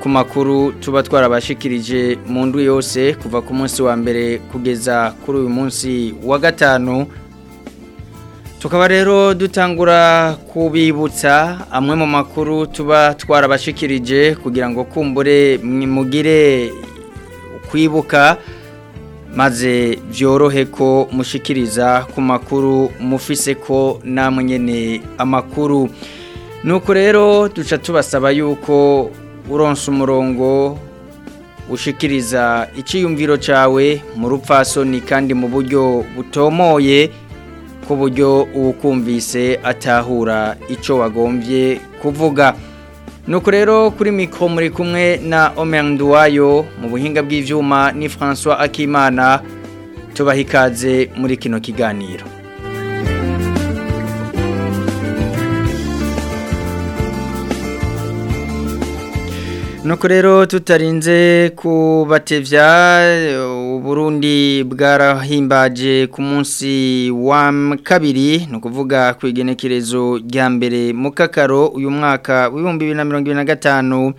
ku makuru tuba twarabashikirije mu ndu yose kuva ku munsi wa mbere kugeza kuri uyu munsi wa gatanu tukaba rero dutangura kubibutsa amwe mu makuru tuba twarabashikirije kugira ngo kumbure mugire kwibuka maze byorohe ko mushikiriza ku makuru mufise ko namwe nyine amakuru nuko rero duca tubasaba yuko uronsa umurongo ushikiriza icyiyumviro cyawe mu rupfasoni kandi mu buryo butomoye ku buryo uwukumvise atahura icyo wagombye kuvuga nuko rero kuri mikoro muri kumwe na omeranduwayo mu buhinga bw'ibyuma ni François akimana tubaha muri kino kiganiro nuko rero tutarinze kubatebya eh, Burundi bwarahimbaje ku munsi wa kabiri ni ukuvuga ku rya mbere mu kakaro uyu mwaka w'ibihumbi bibiri na mirongo na gatanu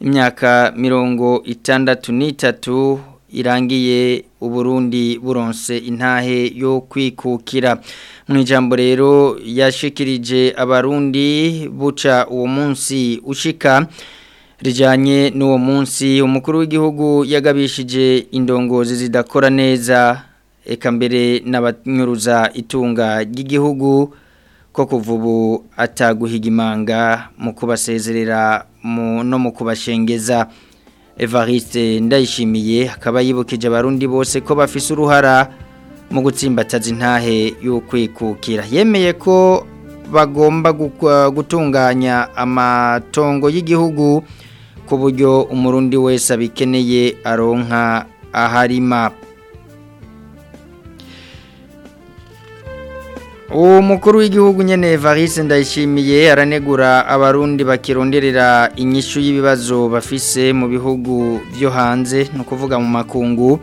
imyaka mirongo itandatu n'itatu irangiye uburundi buronse intahe yo kwikukira mu ijambo rero yashikirije abarundi buca uwo munsi ushika rijyanye n'uwo munsi umukuru w'igihugu yagabishije indongozi zidakora neza eka mbere n'abanyuruza itunga ry'igihugu ko kuva ubu ataguhiga imanga mu kubasezerera no mu kubashengeza evariste ndayishimiye akaba yibukije abarundi bose ko bafise uruhara mu gutsimbataza intahe y'ukwikukira yemeye ko bagomba gutunganya amatongo y'igihugu ku buryo umurundi wese abikeneye aronka aharima uwo mukuru w'igihugu nyine Varese ndayishimiye aranegura abarundi bakironderera inyishu y'ibibazo bafise mu bihugu byo hanze no kuvuga mu makungu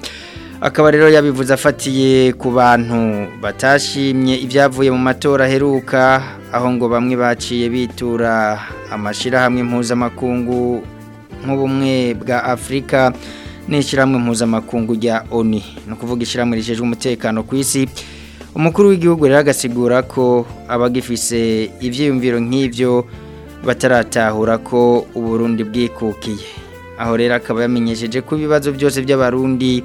akaba rero yabivuze afatiye ku bantu batashimye ibyavuye mu matora aheruka aho ngo bamwe baciye bitura amashyirahamwe mpuzamakungu nk'ubumwe bwa afurika n'ishyirahamwe mpuzamakungu rya oni ni ukuvuga ishyirahamwe rijejwe umutekano ku isi umukuru w'igihugu rero agasigura ko abagifise ibyiyumviro nk'ibyo bataratahura ko uburundi bwikukiye aho rero akaba yamenyesheje ko ibibazo byose by'abarundi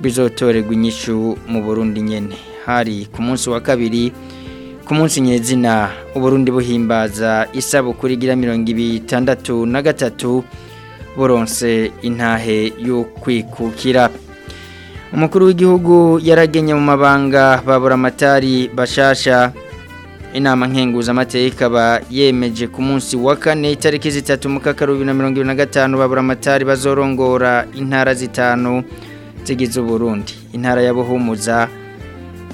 bizotorerwa inyishu mu burundi nyine hari ku munsi wa kabiri ku munsi nyezina uburundi buhimbaza isabukuru igira mirongo itandatu na gatatu buronse intahe yukwikukira umukuru w'igihugu yaragenye mu mabanga babura amatari bashasha inama nkenguzamateka ikaba yemeje ku munsi wa kane itariki zitatu mu bibiri na mirongo na gatanu babura amatari bazorongora intara zitanu zigize uburundi intara ya y'abuhumuza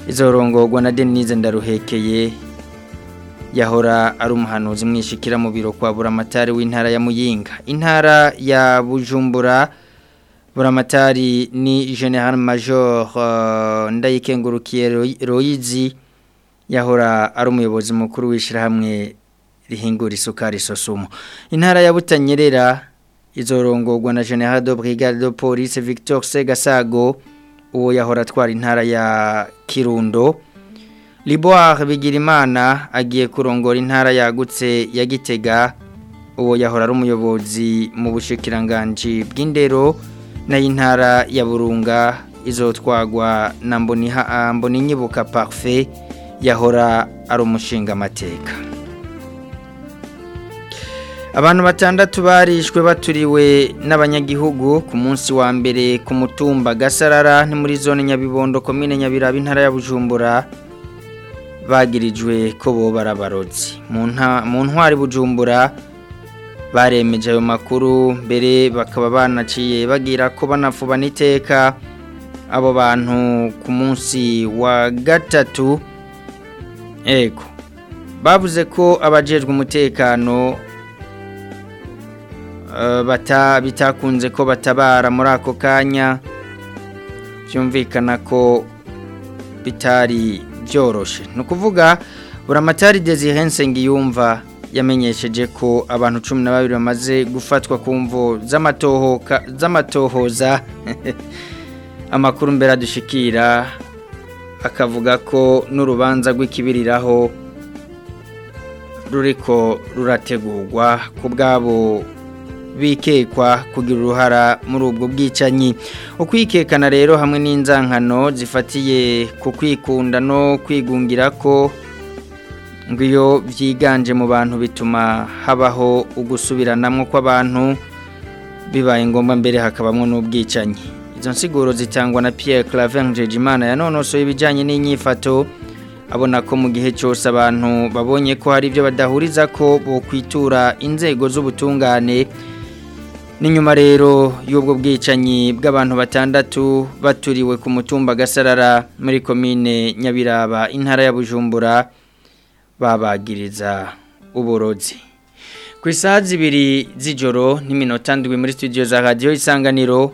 izorongorwa na denise ndaruhekeye yahora ari umuhanuzi mwishikira mu biro kwa buramatari w'intara ya muyinga intara ya bujumbura buramatari ni general major uh, ndayikengurukiye royizi yahora ari umuyobozi mukuru w'ishyirahamwe rihingura isukari sosumo intara ya butanyerera izorongorwa na general de brigade de police victor segasago uwo yahora atwara intara ya kirundo Liboire Bigirimana agiye kurongora intara yagutse ya Gitega uwo yahora ari umuyobozi mu bushikiranganje bw'indero n'ay'intara ya Burunga izotwagwa na Mboniha ah, Mboninyibuka Parfait yahora ari umushinga amateka abantu batandatu barishwe baturiwe n'abanyagihugu ku munsi wa mbere ku mutumba gasarara ni muri zone nyabibondo komine Nyabira b’Intara ya Bujumbura bagirijwe ko bo barabarotse mu ntwari bujumbura baremeje ayo makuru mbere bakaba banaciye bagira ko banafuba n'iteka abo bantu ku munsi wa gatatu ego bavuze ko abajejwe umutekano eh, bitakunze ko batabara muri ako kanya byumvikana ko bitari byoroshye ni ukuvuga buramataride zihense yumva yamenyesheje ko abantu cumi na babiri bamaze gufatwa ku mvu z'amatohoza amakuru mbere adushikira akavuga ko n'urubanza rw'ikibiriraho ruriko rurategurwa ku bwabo bikekwa kugira uruhara muri ubwo bwicanyi ukwikekana rero hamwe n'inzankano zifatiye ku kwikunda no kwigungira ko ngo iyo byiganje mu bantu bituma habaho ugusubiranamo kw'abantu bibaye ngombwa mbere hakabamo n'ubwicanyi izo nsiguro zitangwa na Pierre Claver Njejimana yanonosoye ibijyanye n'inyifato abona ko mu gihe cyose abantu babonye ko hari ibyo badahuriza ko kwitura inzego z'ubutungane n'inyuma rero y'ubwo bwicanyi bw'abantu batandatu baturiwe ku mutumba gasarara muri komine nyabiraba intara ya bujumbura babagiriza uburozi. ku isaha zibiri z'ijoro n'iminota ndwi muri studio za radio isanganiro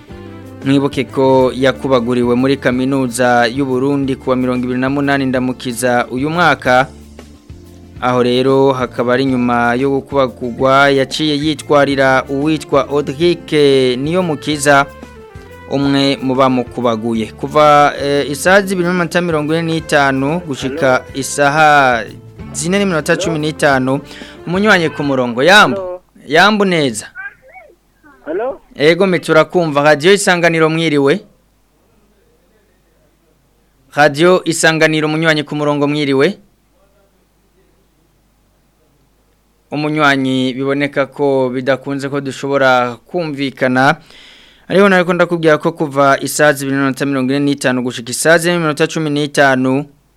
mwibuke ko yakubaguriwe muri kaminuza y'u Burundi kuwa mirongo ibiri na munani ndamukiza uyu mwaka aho rero hakaba ari nyuma yo gukubagurwa yaciye yitwarira uwitwa odrike niyo mukiza umwe muba mukubaguye kuva eh, isaha z'ibiri n'amanota mirongo ine n'itanu gushyika isaha zine n'iminota cumi n'itanu umunyuranye ku murongo yambu yambu neza ego turakumva radiyo isanganiro mwiriwe Radio isanganiro umunyuranye ku murongo mwiriwe umunywanyi biboneka ko bidakunze ko dushobora kumvikana Ariho nawe ko ndakubwira ko kuva isaha zibiri n'iminota mirongo ine n'itanu gushika isaha zibiri n'iminota cumi n'itanu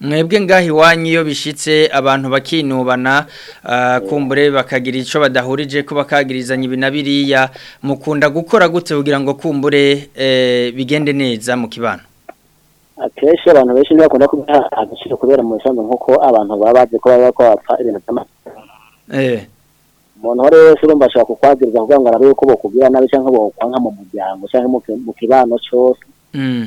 mwebwe ngahi iwanyu iyo bishyitse abantu bakinubana ah, kumbure bakagira icyo badahurije ko bakagirizanya ibinabiriya mukunda gukora gute kugira ngo kumbure eh, bigende neza mu kibano akenshi abantu benshi ntibakunda kubiha agaciro kubera mu bisanzwe nk'uko abantu baba bazi ko baba kwapfa ibintu by'amata eh. umuntu uwo ari we wese urumva ashobora kukwagiriza kugira ngo arabe yuko bakubwira nabi cyangwa bakwanga mu muryango cyangwa mu kibano cyose mm.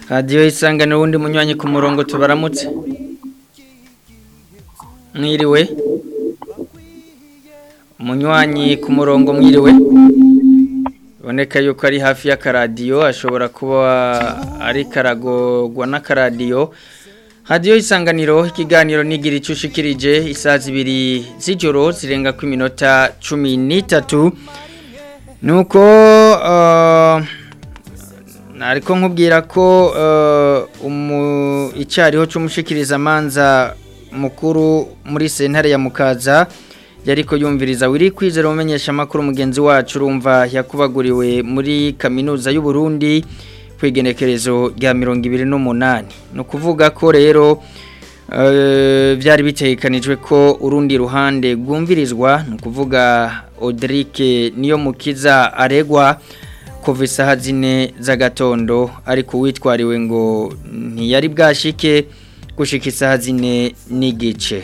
radiyo isanga wundi munywanyi ku murongo tubaramutse mwiriwe Munywanyi ku murongo mwiriwe boneka yuko ari hafi ya y'akaradiyo ashobora kuba ari na n'akaradiyo hadiyo isanganiro ikiganiro n'igira icyo ushikirije isaha z'ijoro zirenga ku minota cumi n'itatu ni uh, ariko nkubwira ko uh, icyariho cy'umushikirizamanza mukuru muri sentare ya mukaza yari ko yumviriza wiri kwizera umenyesha makuru mugenzi wacu urumva yakubaguriwe muri kaminuza y'u Burundi kwigenekerezo rya 2008 no kuvuga ko rero byari eh, bitekanijwe ko urundi ruhande rwumvirizwa ni ukuvuga Odrique niyo mukiza aregwa kuvisa isaha za Gatondo, ariko uwitwariwe ngo ntiyari bwashike gushika isaha n'igice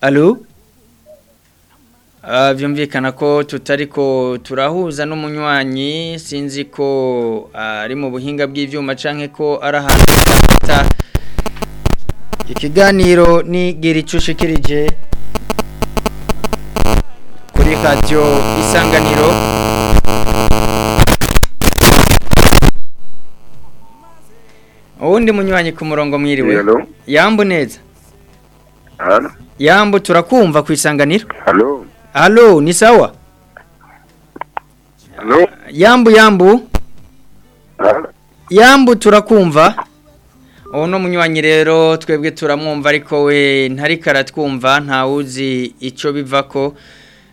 alo byumvikana ah, ko tutari ko turahuza n'umunywanyi sinzi ko ah, ari mu buhinga bw'ibyuma cyangwa ko ari ahantu ikiganiro ni gira icyo kuri radiyo isanganiro uwundi munywanyi ku murongo mwiriwe yambu neza yambu turakumva ku isanganiro halo ni sawa yambu yambu yambu turakumva uno munywanyi rero twebwe turamwumva ariko we ntariko aratwumva uzi icyo biva ko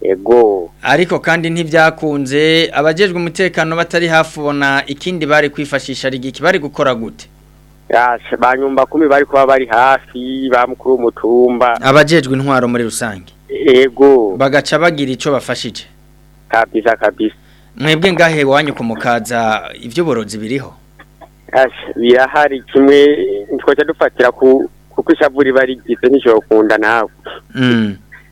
ego ariko kandi ntibyakunze abajejwe umutekano batari hafi ubona ikindi bari kwifashisha rigiki bari gukora gute ba nyumba kumi bari kuba bari hafi ba mukuru w'umutumba abajejwe intwaro muri rusange yego bagaca bagira icyo bafashije kabisa kabisa mwebwe ngahe wanyu kumukaza iby'uborozi biriho birahari kimwe twajya dufatira kuko ishavuri bari gize n'ijoro kunda nawe mm.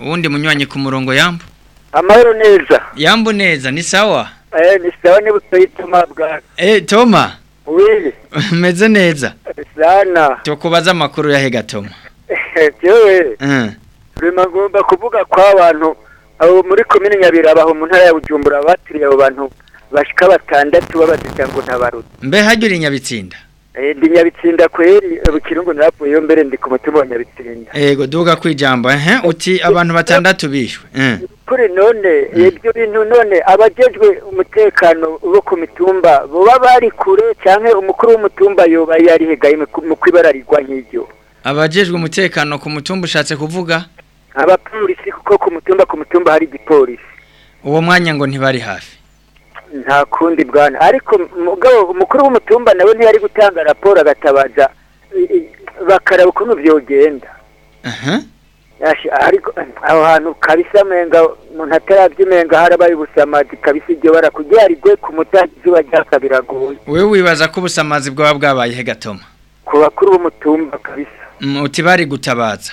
uwundi munywanyi ku murongo yambu amahoro neza yambu neza ni sawa eh, ni sawa niba utayituma bwawe eee eh, toma wiri umeze neza Zana. Tukubaza makuru ya hegatoma. Jewe. Mm. Eh. Rema ngomba kuvuga kwa abantu abo muri komine Nyabiraba mu ntara ya Bujumbura batiriye abo bantu bashika batandatu babazita ngo ntabaruta. Mbe hajuri nyabitsinda. Eh ndi nyabitsinda kweri bukirungu naravuyeyo mbere ndi ku mutima wa duga kwijambo uti abantu batandatu bishwe. Eh. kuri none hmm. ibyo bintu none abajejwe umutekano wo ku mitumba baba bari kure cyangwa umukuru w'umutumba yoba yarihegaye mu kwibararirwa nk'ibyo abajejwe umutekano ku mutumba ushatse kuvuga abapolisi kuko ku mutumba ku mutumba hari igipolisi uwo mwanya ngo ntibari hafi nta kundi bwana ariko mugabo umukuru w'umutumba nawe ntiyari gutanga raporo agatabaza bakaraba ukuntu byogenda aha ariko aho hantu kabisa menga umuntu atarabyumenga harabaye ubusamazi kabisa igihe barakugira arigwe ku mutanga izuba ryaka biragoye wowe wibaza ko ubusamazi bwaba bwabayehe gatoma ku bakuru b'umutumba kabisa uti bari gutabaza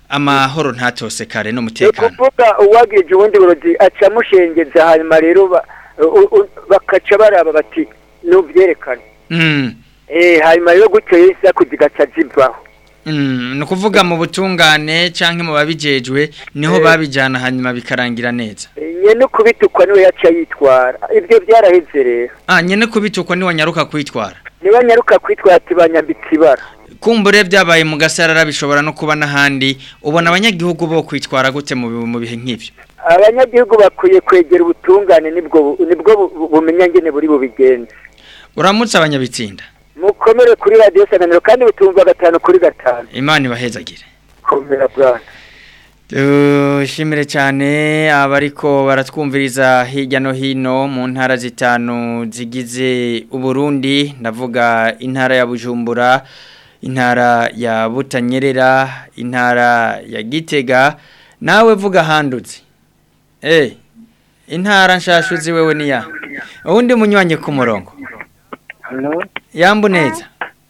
amahoro ntatose no mutekano kuvuga uwagije ubundi burozi aca amushengeza hanyuma rero bakaca baraba bati n'ubyerekane hmm. eh, hanyuma rero gutyo yahise yakuzigaca zivaho Mm, ni ukuvuga mu butungane cyangwa mu babijejwe niho eh. babijyana hanyuma bikarangira neza eh, nyine kubitukwa niwe yaciye yitwara ibyo byaraheze rero ah, nyine kubitukwa niwe nyaruka kwitwara niba nyaruka kwitwara tibanyambitse ibara kumbure byabaye mu gasarara bishobora no kuba n'ahandi ubona abanyagihugu bo kwitwara gute mu bihe nk'ibyo abanyagihugu bakwiye kwegera ubutungane nibwo bumenya ngene buri bubigende uramutse abanyabitsinda mukomere kuri radiyo sananiro kandi butumva gatanu kuri gatanu imana ibahezagire komera bwana dushimire cyane abariko baratwumviriza hirya no hino mu ntara zitanu zigize uburundi ndavuga intara ya bujumbura intara ya butanyerera intara ya gitega nawe vuga handutse eee eh, intara nshashuzi wewe niya uwundi munyuranye ku murongo yambu neza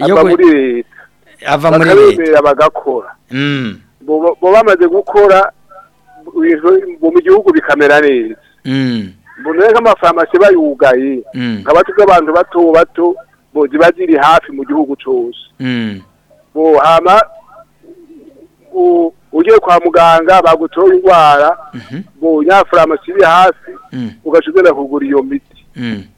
ava ava muri leta bagakora mm. bo bamaze gukora mu gihugu bikamera neza mm. mbona nk'amafarumasi bayugaye mm. nkaba tuzi abantu bato bato ziba ziri hafi mu gihugu cyose mm. bo ama ugiye kwa muganga bagutora indwara ngo mhm. nyafarumasi iri hafi mm. ugaca kugura iyo miti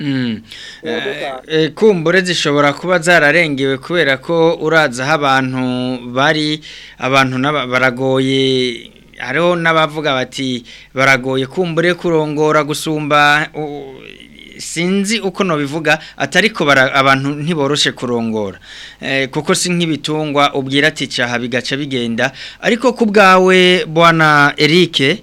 mm. eh, eh, kumbure zishobora kuba zararengewe kubera ko uraza aho abantu bari abantu baragoye hariho n'abavuga bati baragoye kumbure kurongora gusumba sinzi uko atari atariko abantu ntiboroshe kurongora eh, kuko si nk'ibitungwa ubwira ati cyaha bigaca bigenda ariko ku bwana Eric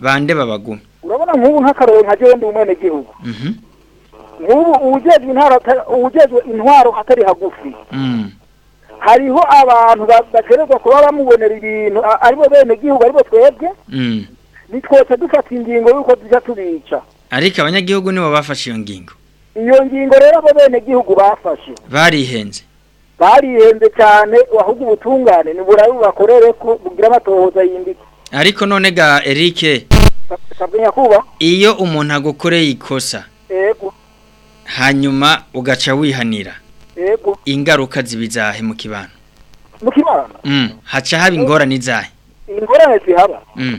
bande babagumya urabona nk'ubu nk'akarore nka jewe ndi umwene gihugu mhm. nk'ubu uwujejwe intwaro atari hagufi mm. hariho abantu bakererwa kuba bamubonera ibintu aribo bene gihugu aribo twebwe mm. twese dufata ingingo y'uko tujya tubica ariko abanyagihugu nibo bafashe iyo ngingo iyo ngingo rero abo bene gihugu bafashe barihenze barihenze cyane wahubwo ubutungane ni burayi bubakorere ko bugira amatohoza y'imbike ariko none ga Eric iyo umuntu agukoreye ikosa hanyuma ugaca wihanira yego ingaruka zibizahe mu kibano mu kibano mm, haca haba eh, ingorane izahe ingorane zihaba mm.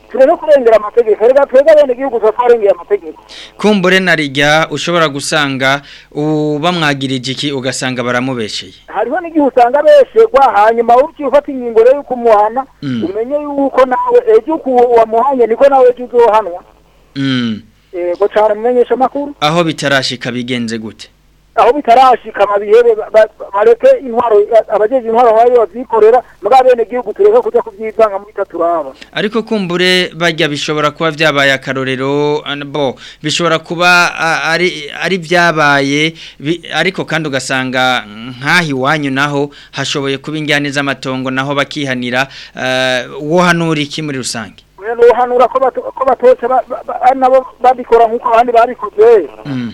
turi no kurengera amategeko reka twebwe abenegihugu tuba twarengeye amategeko kumbure na rijya ushobora gusanga bamwagirije iki ugasanga baramubeshye hariho n'igihe usanga besherwa hanyuma ugiye ufata inkingo rero yuko umuhana mm. umenye yuko nawe ejo uko wamuhanye niko nawe ejo uzohanwa yego mm. cyane mumenyesha amakuru aho bitarashika bigenze gute aho bitarashikama bihebe bareke intwaro abajeje intwaro bari bazikorera muga bene gihugu tureka kuja kuvyivanga muri taturaba ariko kumbure bajya bishobora kuba byabaye akarorero bo bishobora kuba ari ari vyabaye ariko kandi ugasanga nkahi wanyu naho hashoboye kuba injyane z'amatongo naho bakihanira wo hanura iki muri rusange no ko batose nabo babikora nkuko abandi babikoze mm.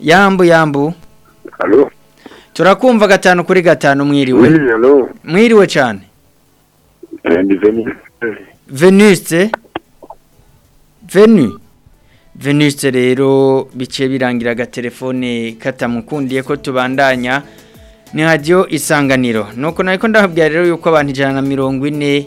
yambu yambu halo turakumva gatanu kuri gatanu mwiriwe mwiriwe cyane veniste eh, venu veniste eh? rero biciye birangira agatelefone katamukundiye ko tubandanya ni hajyo isanganiro nuko nari ko ndahabwira rero yuko abantu ijana na mirongo ine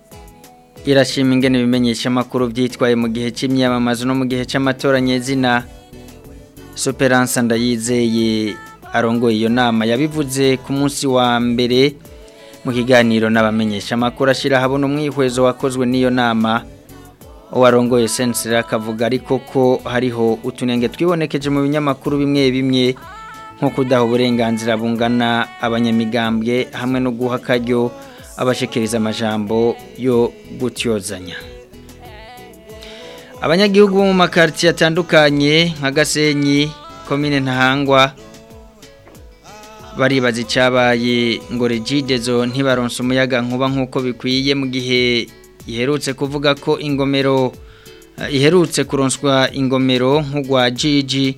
irashima ingene bimenyesha amakuru byitwaye mu gihe cy'imyamamazo no mu gihe cy'amatora nyezina superance ndayizeye arongoye iyo nama yabivuze ku munsi wa mbere mu kiganiro n'abamenyesha amakuru ashyira habona umwihwezo wakozwe n'iyo nama warongoye sense akavuga ariko ko hariho utunenge twibonekeje mu binyamakuru bimwe bimwe nko kudaha uburenganzira bungana abanyamigambwe hamwe no guha akaryo abashikiriza amajambo yo gutyozanya abanyagihugu mu makaritiye atandukanye nka gasenyi komine ntahangwa baribaza icyabaye ngo regidezo ntibaronse umuyaga nkuba nk'uko bikwiye mu gihe iherutse kuvuga ko ingomero iherutse kuronswa ingomero nk'urwa jiji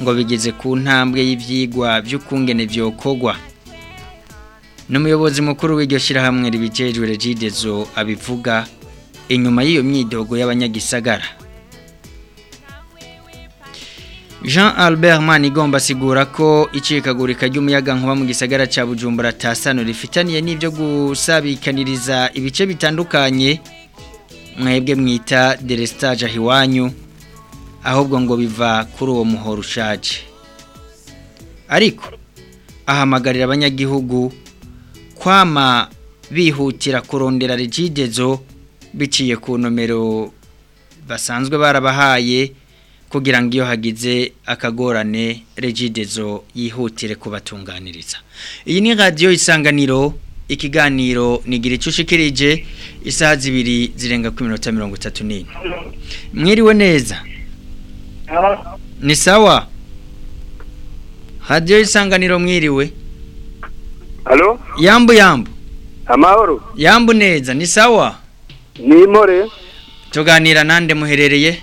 ngo bigeze ku ntambwe y'ibyigwa by'ukungene byokogwa n'umuyobozi mukuru w'iryo shyirahamwe ribijejwe regidezo abivuga inyuma y'iyo myidogo y'abanyagisagara jean albert manigomba asigura ko icikagurika ry'umuyagankuba mu gisagara cya bujumbura tasano rifitaniye n'ibyo gusabikaniriza ibice bitandukanye mwebwe mwita deresitaje aho iwanyu ahubwo ngo biva kuri uwo muhoro ushaje ariko ahamagarira abanyagihugu kwama bihutira kurondera rigigezo biciye ku nomero basanzwe barabahaye kugira ngo iyo hagize akagorane regidezo yihutire kubatunganiriza iyi ni radiyo isanganiro ikiganiro nigira icyo ushikirije isaha zibiri zirenga ku minota mirongo itatu n'ine mwiriwe neza ni sawa hadiyo isanganiro mwiriwe halo yambu yambu amahoro yambu neza ni sawa ni impore tuganira nande muherereye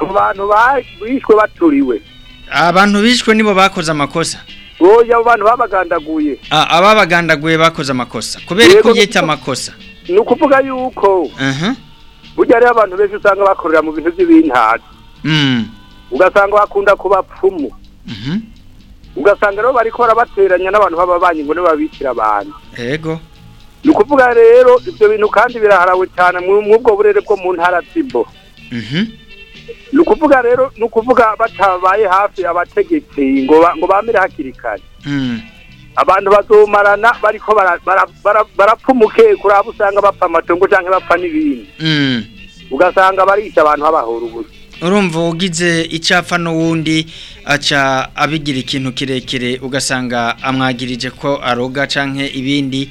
abo bishwe baturiwe abantu bishwe nibo bakoze amakosa wowe abo bantu babagandaguye ah, ababagandaguye bakoze amakosa kubera ko yita amakosa ni ukuvuga yuko uh-huh. burya rero abantu benshi usanga bakorera mu bintu by'ibintazi hmm. ugasanga bakunda kuba pfumu uh-huh. ugasanga rero bari kora bateranya n'abantu baba b'ababanyi ngo babikira abantu yego ni ukuvuga rero ibyo bintu kandi biraharawe cyane mu ubwo burere bwo mu ntara tsibo uh-huh. ni ukuvuga rero ni ukuvuga batabaye hafi abategetsi ngo bamire hakiri kare hmm. abantu bazomarana bariko barapfa umukekuru abo usanga bapfa amatongo cyangwa bapfa n'ibindi hmm. ugasanga barisha abantu babahora ubusa urumva ugize icyapfa n'uwundi aca abigira ikintu kirekire ugasanga amwagirije ko aroga cyangwa ibindi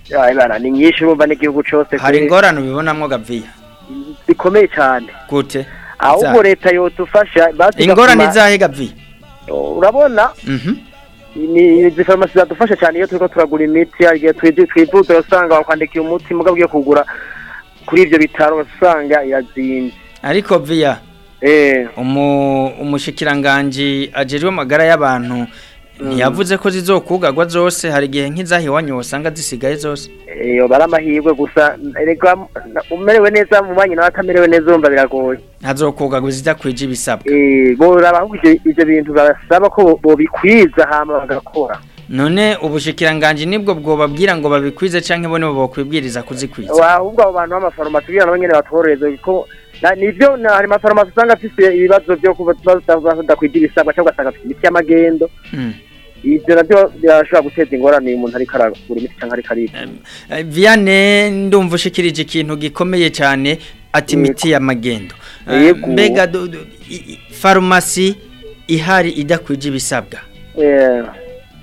ni nyinshi urumva n'igihugu cyose hari ingorane ubibonamo gapfiya bikomeye cyane gute ahubwo leta yodufasha ingorane izahe gapfiya urabona mhm. izi farumasi zadufasha cyane iyo turiko turagura imiti igihe twivuza usanga wakwandikiye umuti mugabo kugura kuri ibyo bitaro usanga yazimvye ariko vya Eh. umushyikirangajwi agejwe magara y'abantu mm. yavuze ko zizokugagwa zose hari igihe nk'izahi iwanyu zisigaye zose iyo eh, bari amahirwe gusa umerewe neza mu banki nawe atamerewe neza wumva biragoye ntazokugagwa zijya kwija ibisabwa eh, burabahugije ibyo bintu barasaba ko bobikwiza hano bagakora none ubushikiranganje nibwo babwira ngo babikwize canke bone bo bakwibwiriza kuzikwiza wa ubwo abantu b'amafarumasi bwira nabo nyene batorohereza kuko nivyo hari amafarumasi usanga afise ibibazo byo kuba badakwigira isabwa cyangwa asanga afise imiti y'amagendo hmm. ibyo nabyo birashobora guteza ingorane iyo umuntu ariko aragura imiti cyangwa ariko aribwa eh, viane ndumva ushikirije ikintu gikomeye cyane ati hmm. imiti y'amagendo eh, mbega farumasi ihari idakwije ibisabwa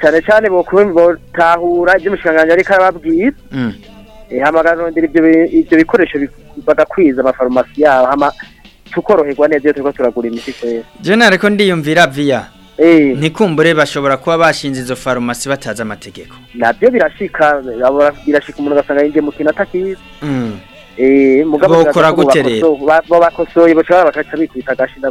cyane cyane batahura ibyo umushyirangantego ariko arababwira mm. eh, hamagarondera ibyo bikoresho bagakwiza amafarumasi yabo tukoroherwa neza iyo turi turagura imiti kwera jenali ko ndiyumvira viya eh. ntikumbure bashobora kuba bashinze izo farumasi batazi amategeko nabyo birashika birashika umuntu agasanga yinjiye mu kintu atakizi mm. eh, bokora gute rero bakosoye bashobora bakaca bikubita agashinda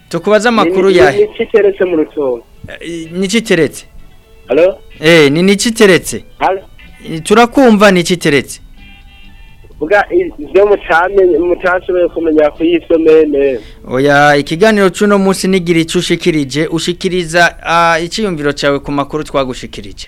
tukubaza amakuru yahe ni iki teretse eh, ni iki teretse eh, turakumva ni iki ibyo mutashoboye kumenya ku y'isomene oya ikiganiro cy'uno munsi n'igira icyo ushikirije ushikiriza icyiyumviro cyawe ku makuru twagushikirije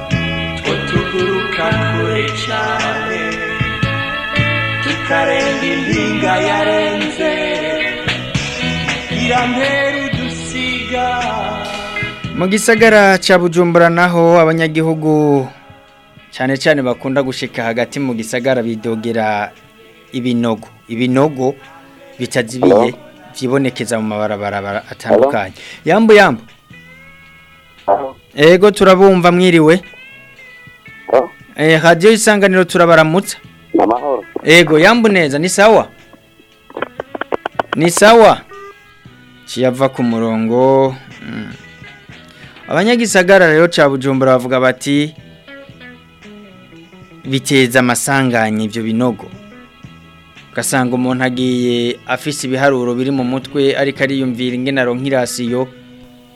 cyane tukarenga impinga yarenze irantera udusiga mu gisagara cya bujumbura naho abanyagihugu cyane cyane bakunda gushika hagati mu gisagara bidogera ibinogo ibinogo bitazibiye byibonekeza mu mabarabara atandukanye yambu yambu ego turabumva mwiriwe Eh, hajyayo isanganiro turabaramutsa yego ego yambuneza ni sawa ni sawa kiyava ku murongo hmm. abanyagisagara rero cya bujumbura bavuga bati biteza amasanganye ibyo binogo kasanga umuntu agiye afise ibiharuro biri mu mutwe ariko ari yumvira ingenaro nk'irasiyo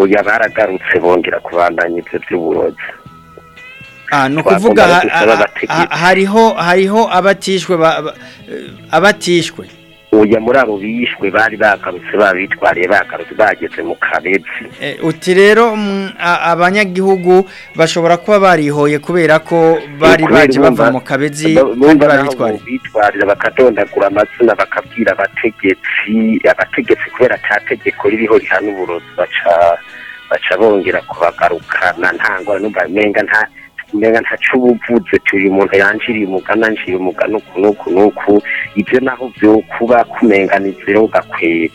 oya baragarutse bongera kubandanya ibyo by'uburozi ah, ni ukuvuga hariho hariho abatishwe eh, abatishwe oya muri abo bishwe bari bakarutse babitwariye bakarutse bageze mu kabetsi eh, uti rero abanyagihugu bashobora kuba barihoye kubera ko bari baje bava mu kabezi bitwarira bakadondagura amazina bakabwira abategetsi abategetsi kubera tegeko ririho rihana uburozi baca baca bongera kubagarukana nta ngorane n'umva nta mbega ntacu ubuvuze tuyu umuntu yanjiriye umugana anjiriye umugana uku n'uku n'uku ibyo naho byo kuba kumenganizira ugakwega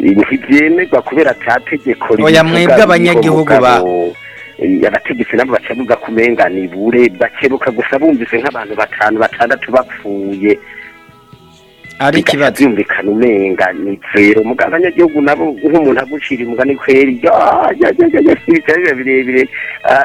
ntibyemerwa kubera cya tegeko oya mwebwe abanyagihugu bawe eh, abategetsi nabo baca bavuga ni bure bakebuka gusa bumvise nk'abantu batanu batandatu bapfuye ari ikibazo byumvikana umenga ni zero muganga nyagihugu nabo nk'umuntu agucira umugani kweri ibitarire birebire ah,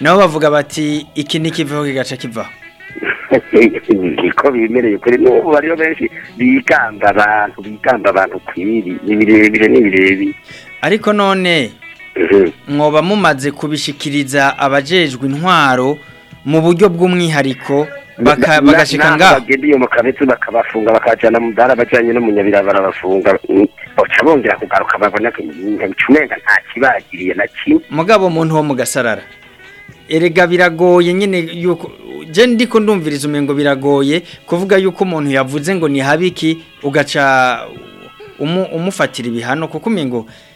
nabo bavuga bati iki ntikiveho kigaca kivaho niko bimereye kuri n'ubu bariyo benshi bikanda abantu bikanda abantu ku iri ni birebire ni birebire ariko none mhm. mwoba mumaze kubishikiriza abajejwe intwaro mu buryo bw'umwihariko bagashika ngaho n'abagendiye mu kabetse bakabafunga bakajyana mu ntara bajyanye no bafunga mm, baca bongera kugaruka babona umenga nta kibagiriye na kimwe mugabo umuntu wo mu gasarara erega biragoye nyine yuko je ndiko ndumviriza umengo biragoye kuvuga yuko umuntu yavuze ngo ni habiki ugaca umufatira ibihano kuko umengo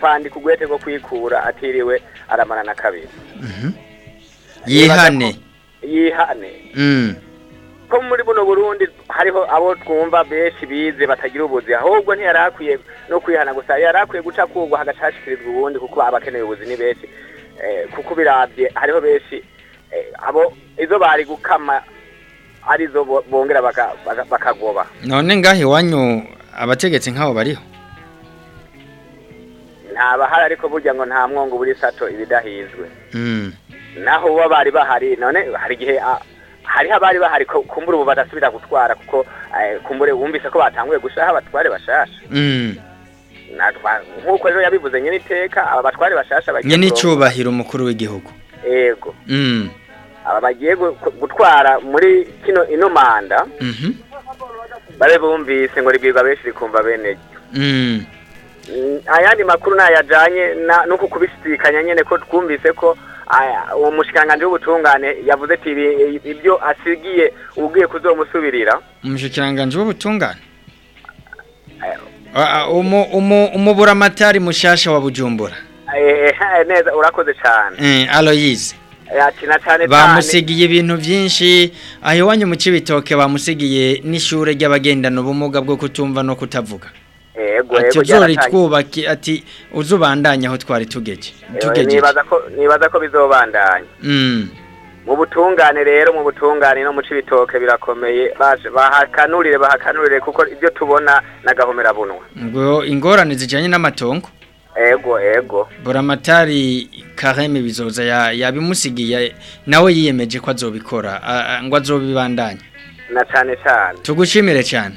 kwandika ubwete bwo kwikura atiriwe aramara na kabiri mhm. yihane yihane mm. ko muri buno burundi hariho abo twumva benshi bize batagira ubuzi ahubwo ntiyarakwiye no kwihana gusa yari akwiye guca kugwa hagacashikirizwa ubundi kuko abakeneye ubuzi ni benshi eh, kuko birabye hariho benshi eh, abo izo bari gukama arizo bongera bakagoba none ngaho iwanyu abategetsi nk'abo bariho ntabahari ariko burya ngo nta mwongo buri sato ibidahizwe hmm. naho uwo bari bahari none hari igihe Hari abari bahari kumbura ubu badasubira gutwara kuko eh, kumbure wumvise ko batanguye gushaha abatware bashasha mm. nk'uko rero yabivuze nyine iteka aba batware bashasha bagiye nyine umukuru w'igihugu yego mm. aba bagiye gutwara muri kino ino manda mhm. babe bumvise ngo ribwirwa benshi rikumva bene mm. ayandi makuru nayajyanye no kubishidikanya nyine ko twumvise ko uwo mushikiranganji w'ubutungane yavuze ati ibyo asigiye ugiye kuzomusubirira umushikiranganji w'ubutungane umuburamatari mushasha wa bujumbura neza urakoze cyane eh, aloyize bamusigiye ibintu byinshi aho iwanyu mu kibitoke bamusigiye n'ishuri ry'abagendana ubumuga bwo kutumva no kutavuga ati uzora twubake ati uzubandanya aho twari tugeje nibaza ko bizobandanya mm. mu butungane rero mu butungane no mu cibitoke birakomeye bahakanurire bahakanurire kuko ibyo tubona nagahomera bunwa ngo ingorane zijanye n'amatongo ego ego buramatari kareme bizoza yabimusigiye nawe yiyemeje ko azobikora ngo azobibandanya na cane cane tugushimire cyane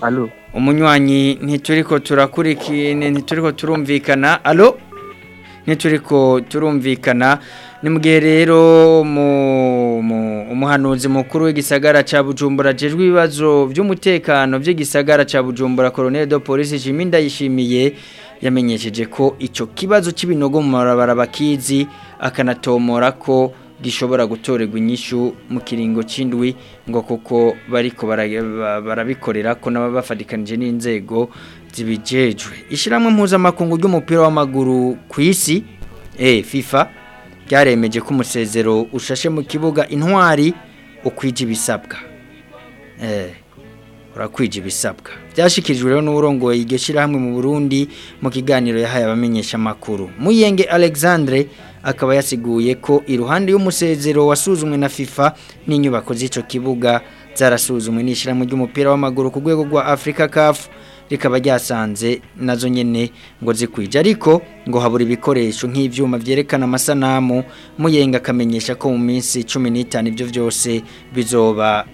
alo umunywanyi ntituri ko turakurikirana turumvikana alo ntituri turumvikana ni mbwe rero umuhanuzi mukuru w'igisagara cya bujumbura ajejwe ibibazo by'umutekano by'igisagara cya bujumbura koroneri do polisi jimmy ndayishimiye yamenyesheje ko icyo kibazo cy'ibinogo mu bakizi akanatomora ko gishobora gutorerwa inyishyu mu kiringo cy'indwi ngo kuko bariko barabikorera ko nabo bafatikanije n'inzego zibijejwe ishyirahamwe mpuzamakungu ry'umupira w'amaguru ku isi eh FIFA byaremeje ko umusezero ushashe mu kibuga intwari ukwije ibisabwa eh urakwije ibisabwa byashikirijweho n'urongoye iryo mu Burundi mu kiganiro yahaye abamenyesha makuru muyenge Alexandre akaba yasiguye ko iruhande y'umusezero wasuzumwe na FIFA n'inyubako z'ico kibuga zarasuzumwe mu ry'umupira w'amaguru ku rwego rwa Africa CAF rikaba ryasanze nazo nyene ngo zikwije ariko ngo habura ibikoresho nk'ivyuma byerekana amasanamu muyenga akamenyesha ko mu minsi 15 ivyo byose bizoba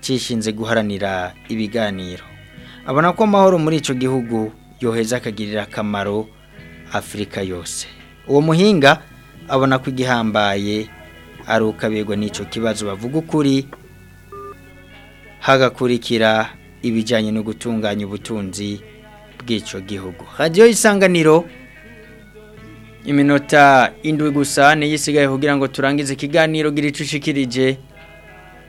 cyishinze guharanira ibiganiro abona ko amahoro muri icyo gihugu yoheza akagirira akamaro afurika yose uwo muhinga abona ko igihambaye ari ukabegwa n'icyo kibazo bavuga ukuri hagakurikira ibijyanye no gutunganya ubutunzi bw'icyo gihugu radiyo isanganiro iminota indwi gusa niyo isigaye kugira ngo turangize ikiganiro gira ushikirije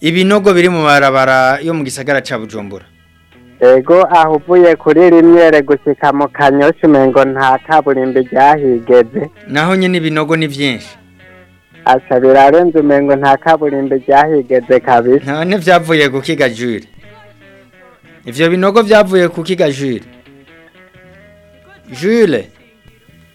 ibinogo biri mu barabara yo mu gisagara cya bujumbura ego aho uvuye kuri rimwe gusika mu kanyoshi umengo nta kaburimbo ryahigeze naho nyine ibinogo ni byinshi asa birarenze umengo nta kaburimbo ryahigeze kabisa nta n'ibyavuye ku kigajire binogo byavuye ku kigajire jure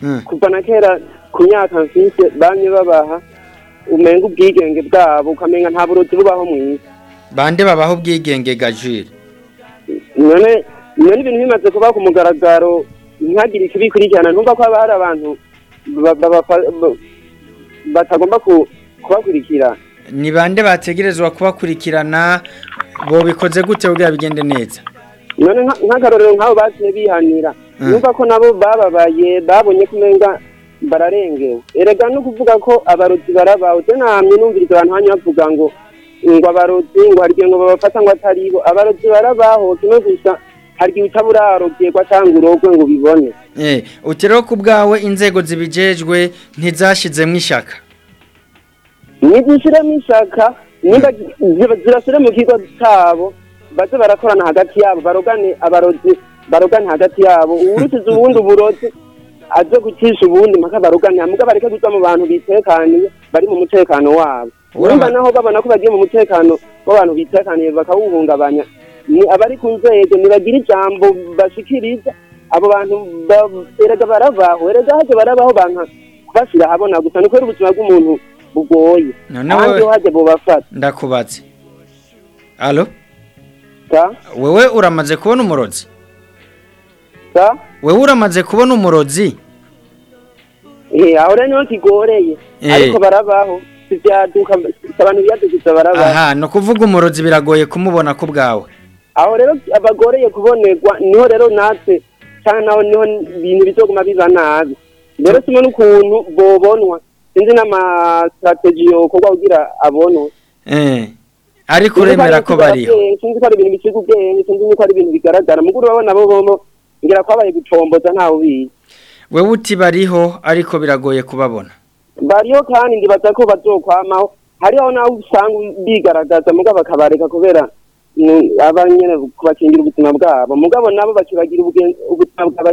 hmm. kuva na kera ku myaka mfise babaha umenga ubwigenge bwabo ukamenga nta burozi bubaho mu bande babaho ubwigenge gajire none none ibintu bimaze kuba ku mugaragaro ntihagire ikibikurikirana ntumva ko haba hari abantu batagomba kubakurikira ni bande bategerezwa kubakurikirana bobikoze gute kugira bigende neza none nk'agarorero nk'abo bagiye bihanira yumva mm. ko nabo bababaye babonye ko bararengewe erega no kuvuga ko abarozi barabawe namwe numviriza abantu hanyuma bavuga ngo ngo abarozi ngo hari ngo babafata ngo atari abarozi barabaho kimwe gusa hari igihe utaburarogeye ko atanga urogwe ngo ubibone eh, utero ku bwawe inzego zibijejwe ntizashyizemo ishyaka ntigishyiremo ishyaka zirashyire mu kigo cyabo baze barakorana hagati yabo barugane abarozi barogane hagati yabo uwurusize ubundi uburozi aze gucisha ubundi mpaka barogane mugabo bareke guca mu bantu bitekaniye bari mu mutekano wabo urumva naho babona ko bagiye mu mutekano w'abantu bitekaniye bakawuhungabanya ni abari ku nzego ntibagira ijambo bashikiriza abo bantu erega baravaho erega haje barabaho banka kubashira habona gusa ni kubera ubuzima bw'umuntu bugoye abandi wajya bubafate ndakubatse alo wewe uramaze kubona umurozi wewe uramaze kubona umurozi eee eh, aho rero kigoreye eh. ariko barabaho sibyaduka abantu biyadukiza barabaho aha ni ukuvuga umurozi biragoye kumubona ku bwawe aho rero abagoreye kubonerwa niho rero natwe cyangwa naho niho ibintu bizoguma biza nabi rero kimwe n'ukuntu bobonwa sinzi n'amasitrategi yokorwa kugira abone ariko uremera ko bariho sinzi ko ari ibintu bisiga ubwenge sinzi ko ari ibintu bigaragara muguru urabona bo bombo ngira ko habaye gutomboza ntawe ubizi wewe uti bariho ariko biragoye kubabona bariho kandi ndibaza ko bazokwamaho hariho nawe usanga bigaragaza mugabo akabareka kubera abanyene kubakingira ubuzima bwabo mugabo nabo bakibagira ubuzima bwa